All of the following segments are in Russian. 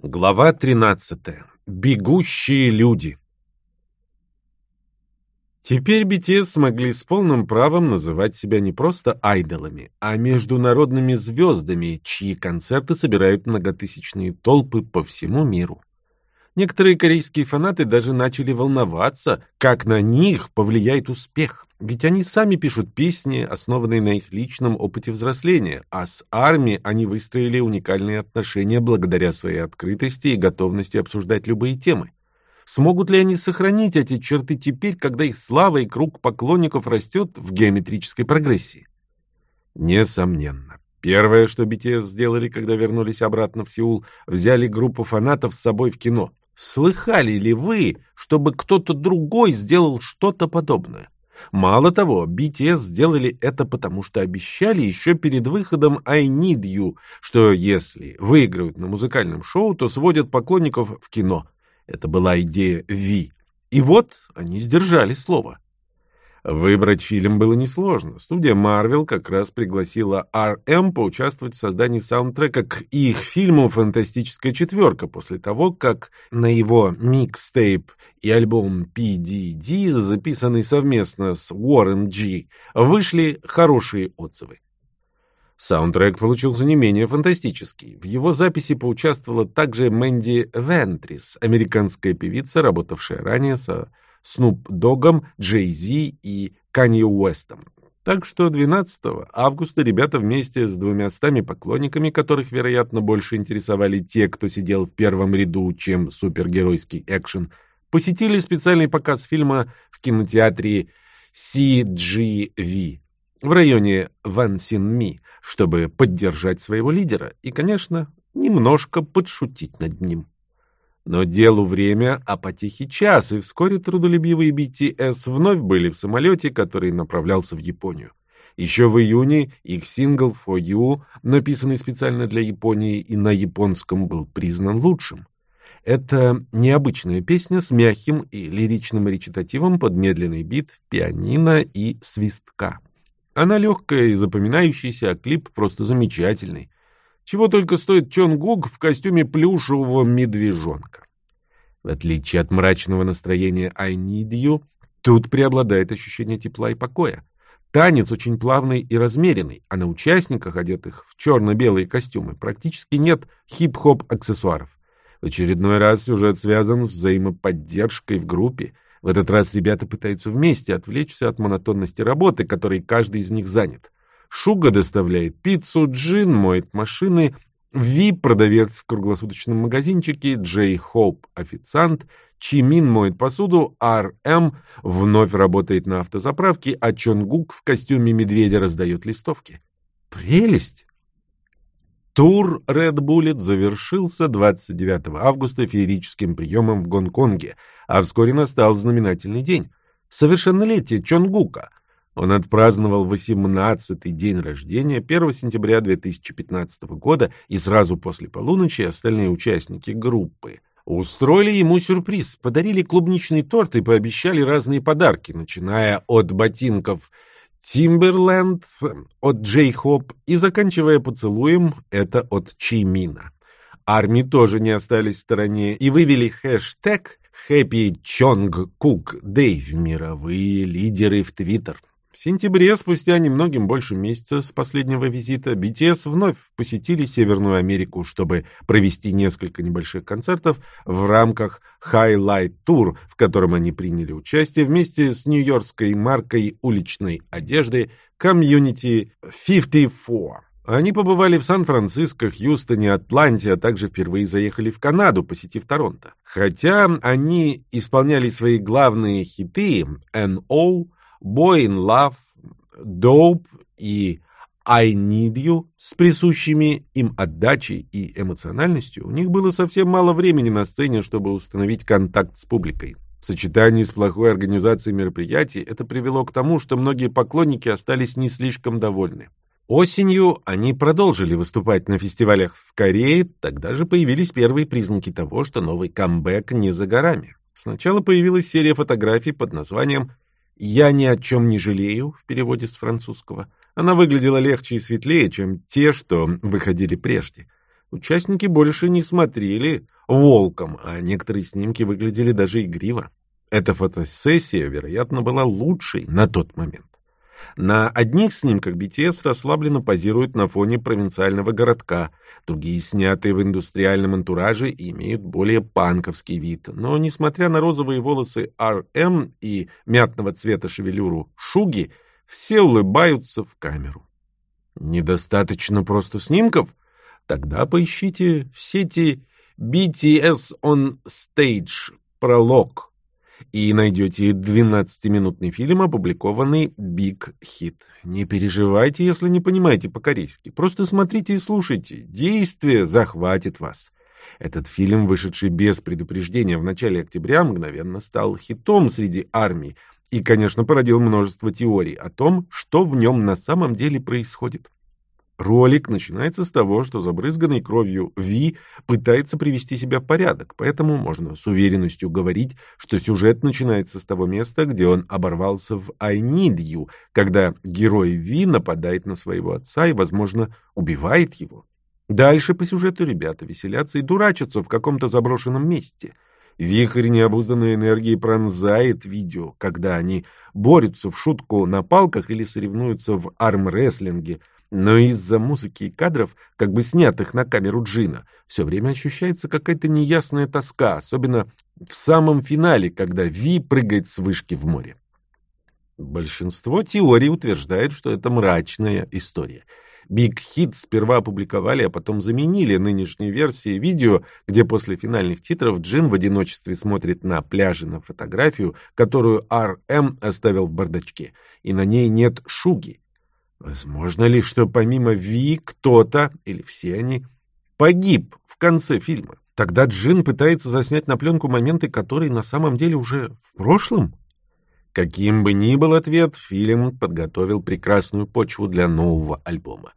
Глава 13. Бегущие люди. Теперь BTS смогли с полным правом называть себя не просто айдолами, а международными звездами, чьи концерты собирают многотысячные толпы по всему миру. Некоторые корейские фанаты даже начали волноваться, как на них повлияет успех. Ведь они сами пишут песни, основанные на их личном опыте взросления, а с армией они выстроили уникальные отношения благодаря своей открытости и готовности обсуждать любые темы. Смогут ли они сохранить эти черты теперь, когда их слава и круг поклонников растет в геометрической прогрессии? Несомненно. Первое, что BTS сделали, когда вернулись обратно в Сеул, взяли группу фанатов с собой в кино. Слыхали ли вы, чтобы кто-то другой сделал что-то подобное? Мало того, BTS сделали это потому, что обещали еще перед выходом I Need You, что если выиграют на музыкальном шоу, то сводят поклонников в кино. Это была идея Ви. И вот они сдержали слово. Выбрать фильм было несложно. Студия Marvel как раз пригласила RM поучаствовать в создании саундтрека к их фильму «Фантастическая четверка» после того, как на его микстейп и альбом PDD, записанный совместно с Warren G, вышли хорошие отзывы. Саундтрек получился не менее фантастический. В его записи поучаствовала также Мэнди Вентрис, американская певица, работавшая ранее со Снуп Догом, Джей Зи и Канье Уэстом. Так что 12 августа ребята вместе с двумястами поклонниками, которых, вероятно, больше интересовали те, кто сидел в первом ряду, чем супергеройский экшен, посетили специальный показ фильма в кинотеатре CGV в районе Ван Син Ми, чтобы поддержать своего лидера и, конечно, немножко подшутить над ним. Но делу время, а потехи час, и вскоре трудолюбивые BTS вновь были в самолете, который направлялся в Японию. Еще в июне их сингл «For You», написанный специально для Японии и на японском, был признан лучшим. Это необычная песня с мягким и лиричным речитативом под медленный бит, пианино и свистка. Она легкая и запоминающаяся, а клип просто замечательный. Чего только стоит Чон Гук в костюме плюшевого медвежонка. В отличие от мрачного настроения «I need you», тут преобладает ощущение тепла и покоя. Танец очень плавный и размеренный, а на участниках, одетых в черно-белые костюмы, практически нет хип-хоп аксессуаров. В очередной раз сюжет связан с взаимоподдержкой в группе. В этот раз ребята пытаются вместе отвлечься от монотонности работы, которой каждый из них занят. Шуга доставляет пиццу, Джин моет машины, Ви – продавец в круглосуточном магазинчике, Джей Хоуп – официант, Чимин моет посуду, Ар М вновь работает на автозаправке, а Чонгук в костюме медведя раздает листовки. Прелесть! Тур Red Bullet завершился 29 августа феерическим приемом в Гонконге, а вскоре настал знаменательный день – совершеннолетие Чонгука – он отпраздновал 18-й день рождения 1 сентября 2015 года, и сразу после полуночи остальные участники группы устроили ему сюрприз, подарили клубничный торт и пообещали разные подарки, начиная от ботинков Timberland, от J-Hope и заканчивая поцелуем это от Чимина. Арми тоже не остались в стороне и вывели хэштег «Happy Chong Cook Day» в мировые лидеры в Твиттер. В сентябре, спустя немногим больше месяца с последнего визита, BTS вновь посетили Северную Америку, чтобы провести несколько небольших концертов в рамках Highlight Tour, в котором они приняли участие вместе с нью-йоркской маркой уличной одежды Community 54. Они побывали в Сан-Франциско, Хьюстоне, Атланте, а также впервые заехали в Канаду, посетив Торонто. Хотя они исполняли свои главные хиты «N.O., Boy in Love, Dope и I Need You с присущими им отдачей и эмоциональностью, у них было совсем мало времени на сцене, чтобы установить контакт с публикой. В сочетании с плохой организацией мероприятий это привело к тому, что многие поклонники остались не слишком довольны. Осенью они продолжили выступать на фестивалях в Корее, тогда же появились первые признаки того, что новый камбэк не за горами. Сначала появилась серия фотографий под названием «Я ни о чем не жалею» в переводе с французского. Она выглядела легче и светлее, чем те, что выходили прежде. Участники больше не смотрели волком, а некоторые снимки выглядели даже игриво. Эта фотосессия, вероятно, была лучшей на тот момент. На одних снимках BTS расслабленно позируют на фоне провинциального городка, другие, снятые в индустриальном антураже, имеют более панковский вид. Но, несмотря на розовые волосы RM и мятного цвета шевелюру Шуги, все улыбаются в камеру. Недостаточно просто снимков? Тогда поищите в сети BTS on Stage пролог и найдете 12-минутный фильм, опубликованный Big Hit. Не переживайте, если не понимаете по-корейски. Просто смотрите и слушайте. Действие захватит вас. Этот фильм, вышедший без предупреждения в начале октября, мгновенно стал хитом среди армий и, конечно, породил множество теорий о том, что в нем на самом деле происходит. Ролик начинается с того, что забрызганный кровью Ви пытается привести себя в порядок, поэтому можно с уверенностью говорить, что сюжет начинается с того места, где он оборвался в «I need you», когда герой Ви нападает на своего отца и, возможно, убивает его. Дальше по сюжету ребята веселятся и дурачатся в каком-то заброшенном месте. Вихрь необузданной энергии пронзает видео, когда они борются в шутку на палках или соревнуются в армрестлинге – но из-за музыки и кадров, как бы снятых на камеру Джина, все время ощущается какая-то неясная тоска, особенно в самом финале, когда Ви прыгает с вышки в море. Большинство теорий утверждает, что это мрачная история. Big Hit сперва опубликовали, а потом заменили нынешней версии видео, где после финальных титров Джин в одиночестве смотрит на пляже на фотографию, которую RM оставил в бардачке, и на ней нет шуги. Возможно ли, что помимо Ви кто-то, или все они, погиб в конце фильма? Тогда Джин пытается заснять на пленку моменты, которые на самом деле уже в прошлом? Каким бы ни был ответ, фильм подготовил прекрасную почву для нового альбома.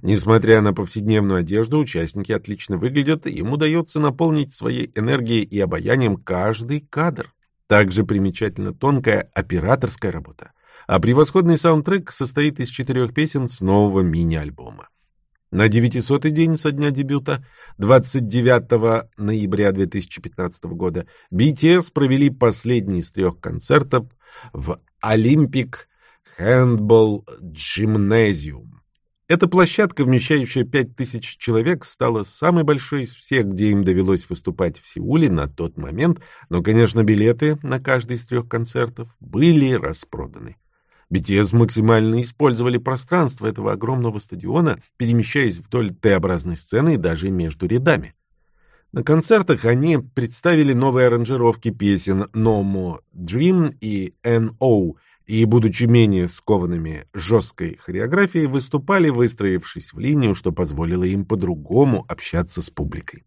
Несмотря на повседневную одежду, участники отлично выглядят, и им удается наполнить своей энергией и обаянием каждый кадр. Также примечательно тонкая операторская работа а превосходный саундтрек состоит из четырех песен с нового мини-альбома. На 900-й день со дня дебюта, 29 ноября 2015 года, BTS провели последний из трех концертов в Olympic Handball Gymnasium. Эта площадка, вмещающая 5000 человек, стала самой большой из всех, где им довелось выступать в Сеуле на тот момент, но, конечно, билеты на каждый из трех концертов были распроданы. BTS максимально использовали пространство этого огромного стадиона, перемещаясь вдоль Т-образной сцены и даже между рядами. На концертах они представили новые аранжировки песен «No More Dream» и «N.O., и, будучи менее скованными жесткой хореографией, выступали, выстроившись в линию, что позволило им по-другому общаться с публикой.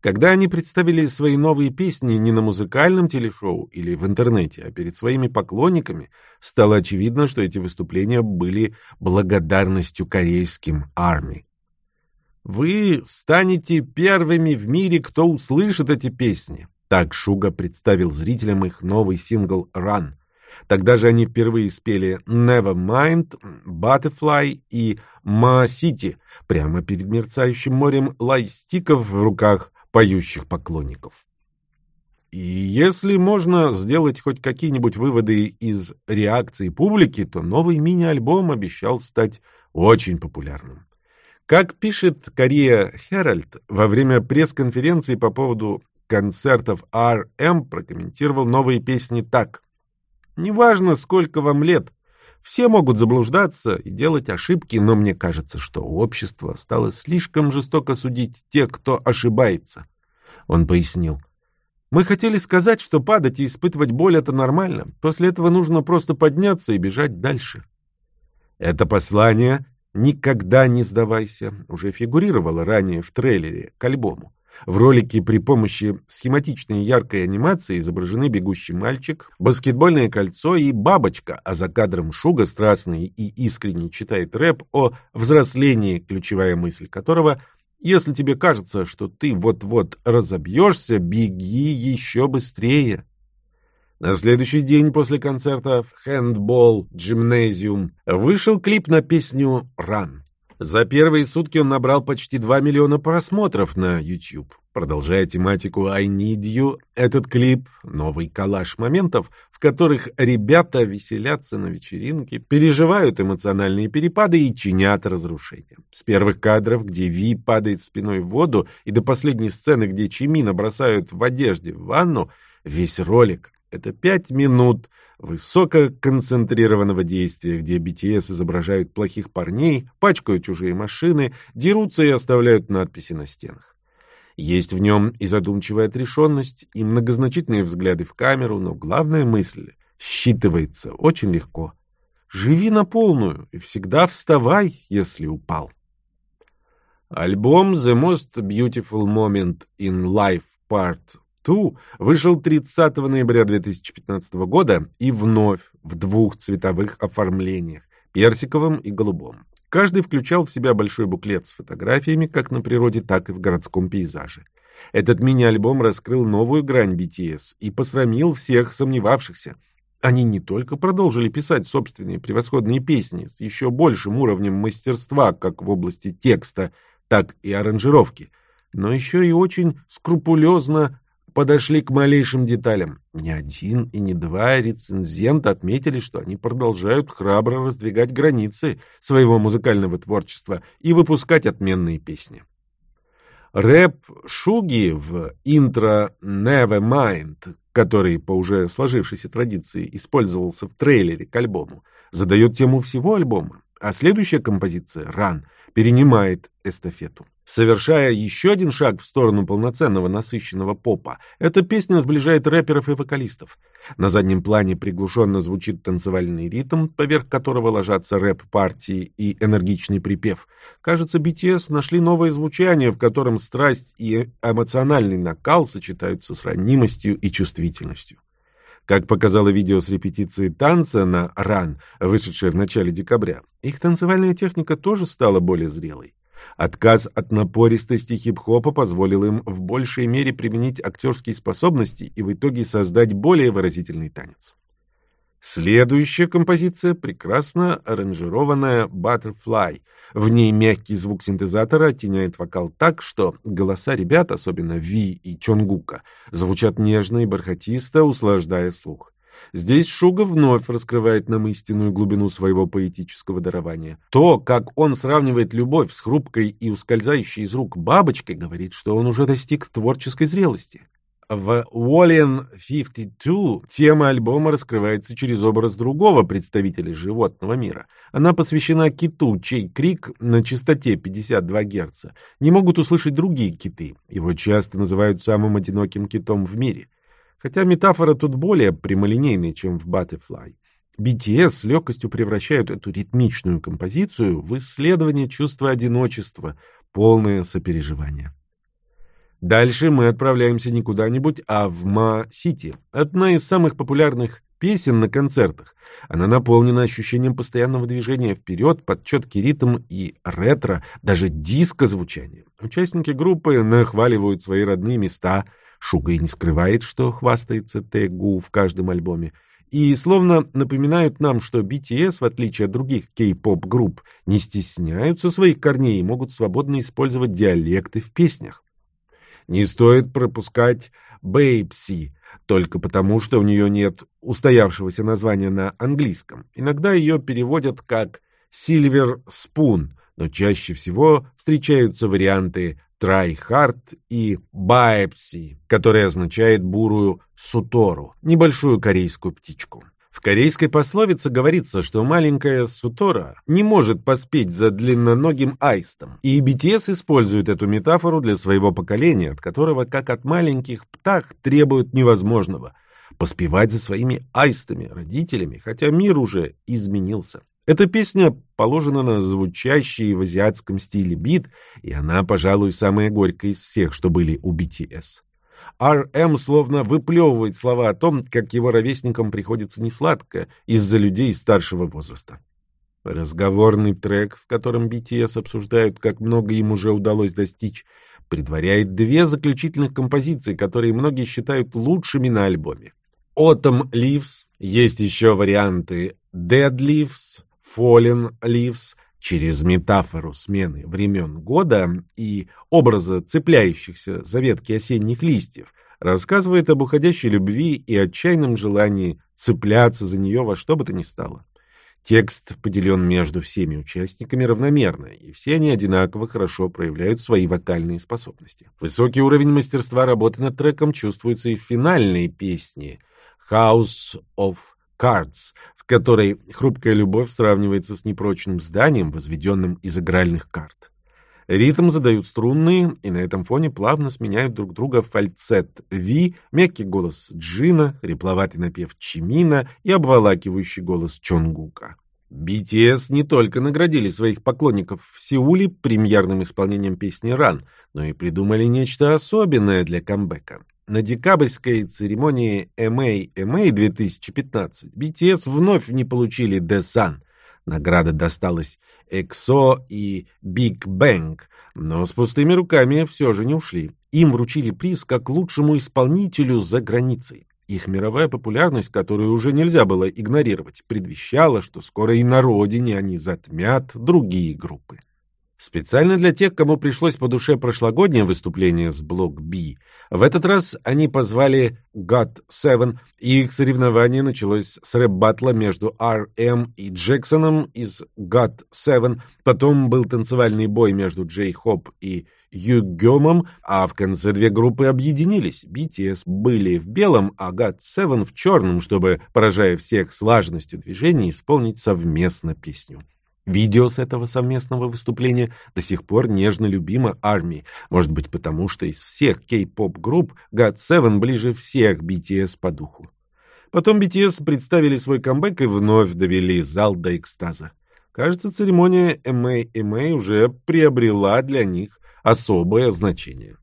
Когда они представили свои новые песни не на музыкальном телешоу или в интернете, а перед своими поклонниками, стало очевидно, что эти выступления были благодарностью корейским армии. «Вы станете первыми в мире, кто услышит эти песни», так Шуга представил зрителям их новый сингл «Run». Тогда же они впервые спели «Nevermind», «Butterfly» и «Ma City» прямо перед мерцающим морем лайстиков в руках поющих поклонников. И если можно сделать хоть какие-нибудь выводы из реакции публики, то новый мини-альбом обещал стать очень популярным. Как пишет Корея Herald, во время пресс-конференции по поводу концертов RM прокомментировал новые песни так. «Неважно, сколько вам лет, все могут заблуждаться и делать ошибки, но мне кажется, что общество стало слишком жестоко судить тех, кто ошибается. Он пояснил. Мы хотели сказать, что падать и испытывать боль — это нормально. После этого нужно просто подняться и бежать дальше. Это послание «Никогда не сдавайся» уже фигурировало ранее в трейлере к альбому. В ролике при помощи схематичной яркой анимации изображены бегущий мальчик, баскетбольное кольцо и бабочка, а за кадром Шуга страстный и искренне читает рэп о взрослении, ключевая мысль которого «Если тебе кажется, что ты вот-вот разобьешься, беги еще быстрее». На следующий день после концерта в Handball Gymnasium вышел клип на песню «Run». За первые сутки он набрал почти 2 миллиона просмотров на YouTube. Продолжая тематику «I Need You», этот клип — новый коллаж моментов, в которых ребята веселятся на вечеринке, переживают эмоциональные перепады и чинят разрушения. С первых кадров, где Ви падает спиной в воду, и до последней сцены, где Чимина бросают в одежде в ванну, весь ролик — это пять минут — высококонцентрированного действия, где BTS изображают плохих парней, пачкают чужие машины, дерутся и оставляют надписи на стенах. Есть в нем и задумчивая отрешенность, и многозначительные взгляды в камеру, но главная мысль считывается очень легко. Живи на полную и всегда вставай, если упал. Альбом The Most Beautiful Moment in Life Part Ту вышел 30 ноября 2015 года и вновь в двух цветовых оформлениях – персиковом и голубом. Каждый включал в себя большой буклет с фотографиями как на природе, так и в городском пейзаже. Этот мини-альбом раскрыл новую грань BTS и посрамил всех сомневавшихся. Они не только продолжили писать собственные превосходные песни с еще большим уровнем мастерства как в области текста, так и аранжировки, но еще и очень скрупулезно подошли к малейшим деталям. Ни один и ни два рецензента отметили, что они продолжают храбро раздвигать границы своего музыкального творчества и выпускать отменные песни. Рэп Шуги в интро Nevermind, который по уже сложившейся традиции использовался в трейлере к альбому, задает тему всего альбома, а следующая композиция «Run» перенимает эстафету. Совершая еще один шаг в сторону полноценного насыщенного попа, эта песня сближает рэперов и вокалистов. На заднем плане приглушенно звучит танцевальный ритм, поверх которого ложатся рэп-партии и энергичный припев. Кажется, BTS нашли новое звучание, в котором страсть и эмоциональный накал сочетаются с ранимостью и чувствительностью. Как показало видео с репетиции танца на «Ран», вышедшее в начале декабря, их танцевальная техника тоже стала более зрелой. Отказ от напористости хип-хопа позволил им в большей мере применить актерские способности и в итоге создать более выразительный танец. Следующая композиция — прекрасно аранжированная «Butterfly». В ней мягкий звук синтезатора оттеняет вокал так, что голоса ребят, особенно Ви и Чонгука, звучат нежно и бархатисто, услаждая слух. Здесь Шуга вновь раскрывает нам истинную глубину своего поэтического дарования. То, как он сравнивает любовь с хрупкой и ускользающей из рук бабочкой, говорит, что он уже достиг творческой зрелости. В Wallen 52 тема альбома раскрывается через образ другого представителя животного мира. Она посвящена киту, чей крик на частоте 52 Гц не могут услышать другие киты. Его часто называют самым одиноким китом в мире. Хотя метафора тут более прямолинейная, чем в Butterfly. BTS с легкостью превращают эту ритмичную композицию в исследование чувства одиночества, полное сопереживание. Дальше мы отправляемся не куда-нибудь, а в Ма-Сити, одна из самых популярных песен на концертах. Она наполнена ощущением постоянного движения вперед под четкий ритм и ретро, даже диско-звучание. Участники группы нахваливают свои родные места – Шуга и не скрывает, что хвастается Тэгу в каждом альбоме. И словно напоминают нам, что BTS, в отличие от других кей-поп групп, не стесняются своих корней и могут свободно использовать диалекты в песнях. Не стоит пропускать Baepsae, только потому, что у нее нет устоявшегося названия на английском. Иногда ее переводят как «Silver Spoon», но чаще всего встречаются варианты Try-Hard и Baepsae, который означает бурую сутору, небольшую корейскую птичку. В корейской пословице говорится, что маленькая сутора не может поспеть за длинноногим аистом, и BTS использует эту метафору для своего поколения, от которого, как от маленьких птах, требуют невозможного – поспевать за своими аистами, родителями, хотя мир уже изменился. Эта песня положена на звучащий в азиатском стиле бит, и она, пожалуй, самая горькая из всех, что были у BTS. R.M. словно выплевывает слова о том, как его ровесникам приходится несладко из-за людей старшего возраста. Разговорный трек, в котором BTS обсуждают, как много им уже удалось достичь, предваряет две заключительных композиции, которые многие считают лучшими на альбоме. Autumn Leaves, есть еще варианты Dead Leaves, Fallen Leaves, Через метафору смены времен года и образа цепляющихся за ветки осенних листьев рассказывает об уходящей любви и отчаянном желании цепляться за нее во что бы то ни стало. Текст поделен между всеми участниками равномерно, и все они одинаково хорошо проявляют свои вокальные способности. Высокий уровень мастерства работы над треком чувствуется и в финальной песне «House of Cards», в которой хрупкая любовь сравнивается с непрочным зданием, возведенным из игральных карт. Ритм задают струнные, и на этом фоне плавно сменяют друг друга фальцет Ви, мягкий голос Джина, хрипловатый напев Чимина и обволакивающий голос Чонгука. BTS не только наградили своих поклонников в Сеуле премьерным исполнением песни «Ран», но и придумали нечто особенное для камбэка. На декабрьской церемонии MA MA 2015 BTS вновь не получили Sun. Награда досталась EXO и Big Bang, но с пустыми руками все же не ушли. Им вручили приз как лучшему исполнителю за границей. Их мировая популярность, которую уже нельзя было игнорировать, предвещала, что скоро и на родине они затмят другие группы. Специально для тех, кому пришлось по душе прошлогоднее выступление с блок B, в этот раз они позвали God Seven, и их соревнование началось с рэп-батла между RM и Джексоном из God Seven, потом был танцевальный бой между Джей Хоп и Югемом, а в конце две группы объединились. BTS были в белом, а God Seven в черном, чтобы, поражая всех слаженностью движений, исполнить совместно песню. Видео с этого совместного выступления до сих пор нежно любимо армией, может быть потому, что из всех кей-поп групп GOT7 ближе всех BTS по духу. Потом BTS представили свой камбэк и вновь довели зал до экстаза. Кажется, церемония MA-MA уже приобрела для них особое значение.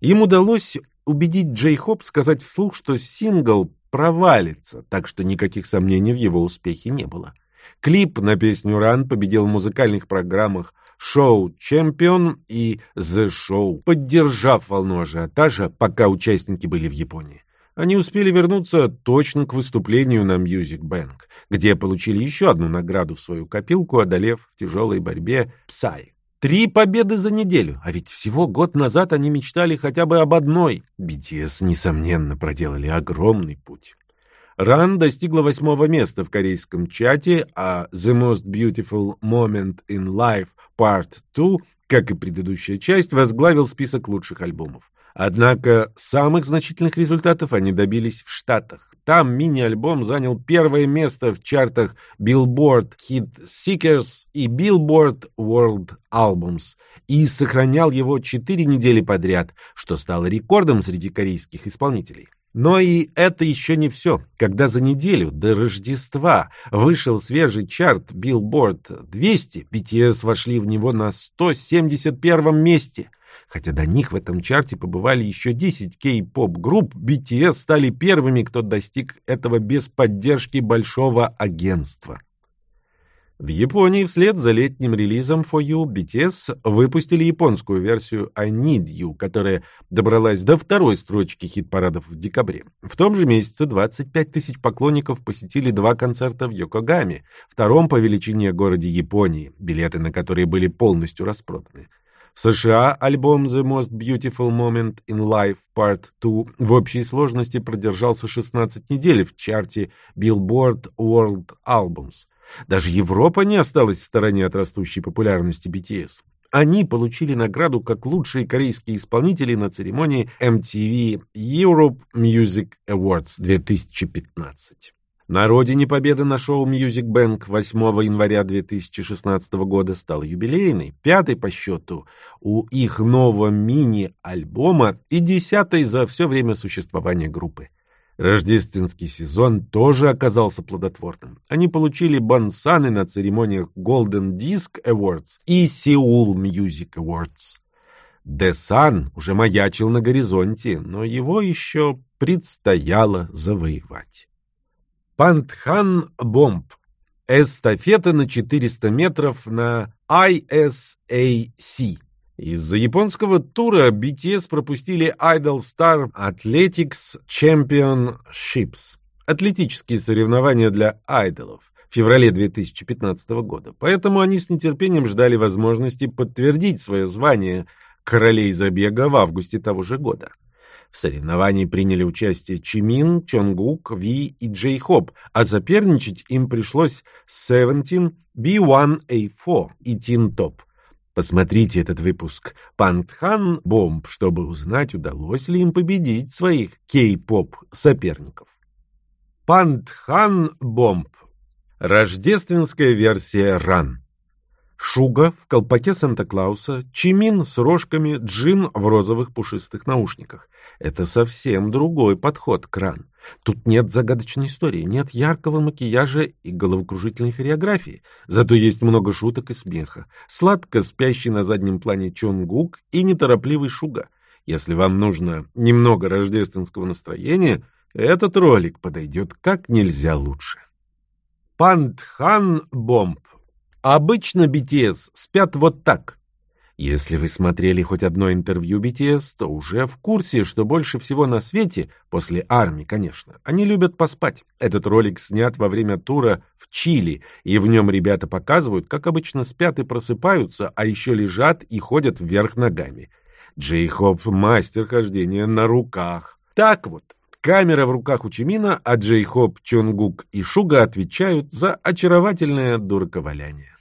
Им удалось убедить J-Hope сказать вслух, что сингл провалится, так что никаких сомнений в его успехе не было. Клип на песню «Run» победил в музыкальных программах «Show Champion» и «The Show», поддержав волну ажиотажа, пока участники были в Японии. Они успели вернуться точно к выступлению на Music Bank, где получили еще одну награду в свою копилку, одолев в тяжелой борьбе PSY. Три победы за неделю, а ведь всего год назад они мечтали хотя бы об одной. BTS, несомненно, проделали огромный путь. Ран достигла восьмого места в корейском чате, а The Most Beautiful Moment in Life Part 2, как и предыдущая часть, возглавил список лучших альбомов. Однако самых значительных результатов они добились в Штатах. Там мини-альбом занял первое место в чартах Billboard Hit Seekers и Billboard World Albums и сохранял его четыре недели подряд, что стало рекордом среди корейских исполнителей. Но и это еще не все. Когда за неделю до Рождества вышел свежий чарт Billboard 200, BTS вошли в него на 171 месте. Хотя до них в этом чарте побывали еще 10 кей-поп групп, BTS стали первыми, кто достиг этого без поддержки большого агентства. В Японии вслед за летним релизом For You BTS выпустили японскую версию I Need You, которая добралась до второй строчки хит-парадов в декабре. В том же месяце 25 тысяч поклонников посетили два концерта в Йокогаме, втором по величине городе Японии, билеты на которые были полностью распроданы. В США альбом The Most Beautiful Moment in Life Part 2 в общей сложности продержался 16 недель в чарте Billboard World Albums. Даже Европа не осталась в стороне от растущей популярности BTS. Они получили награду как лучшие корейские исполнители на церемонии MTV Europe Music Awards 2015. На родине победа на шоу Music Bank 8 января 2016 года стала юбилейной, пятой по счету у их нового мини-альбома и десятой за все время существования группы. Рождественский сезон тоже оказался плодотворным. Они получили бонсаны на церемониях Golden Disc Awards и Seoul Music Awards. The Sun уже маячил на горизонте, но его еще предстояло завоевать. Пантхан Бомб. Эстафета на 400 метров на ISAC. Из-за японского тура BTS пропустили Idol Star Athletics Championships – атлетические соревнования для айдолов. в феврале 2015 года, поэтому они с нетерпением ждали возможности подтвердить свое звание королей забега в августе того же года. В соревновании приняли участие Чимин, Чонгук, Ви и Джей Хоп, а соперничать им пришлось Seventeen, B1A4 и Тин Топ. Посмотрите этот выпуск Пантхан Бомб, чтобы узнать, удалось ли им победить своих кей-поп соперников. Пантхан Бомб. Рождественская версия Ран. Шуга в колпаке Санта-Клауса, Чимин с рожками, Джин в розовых пушистых наушниках. Это совсем другой подход к ран. Тут нет загадочной истории, нет яркого макияжа и головокружительной хореографии. Зато есть много шуток и смеха. Сладко спящий на заднем плане Чонгук и неторопливый Шуга. Если вам нужно немного рождественского настроения, этот ролик подойдет как нельзя лучше. Пантхан Бомб Обычно BTS спят вот так. Если вы смотрели хоть одно интервью BTS, то уже в курсе, что больше всего на свете, после армии, конечно, они любят поспать. Этот ролик снят во время тура в Чили, и в нем ребята показывают, как обычно спят и просыпаются, а еще лежат и ходят вверх ногами. Джей Хоп — мастер хождения на руках. Так вот, камера в руках у Чимина, а Джей Хоп, Чонгук и Шуга отвечают за очаровательное дураковаляние.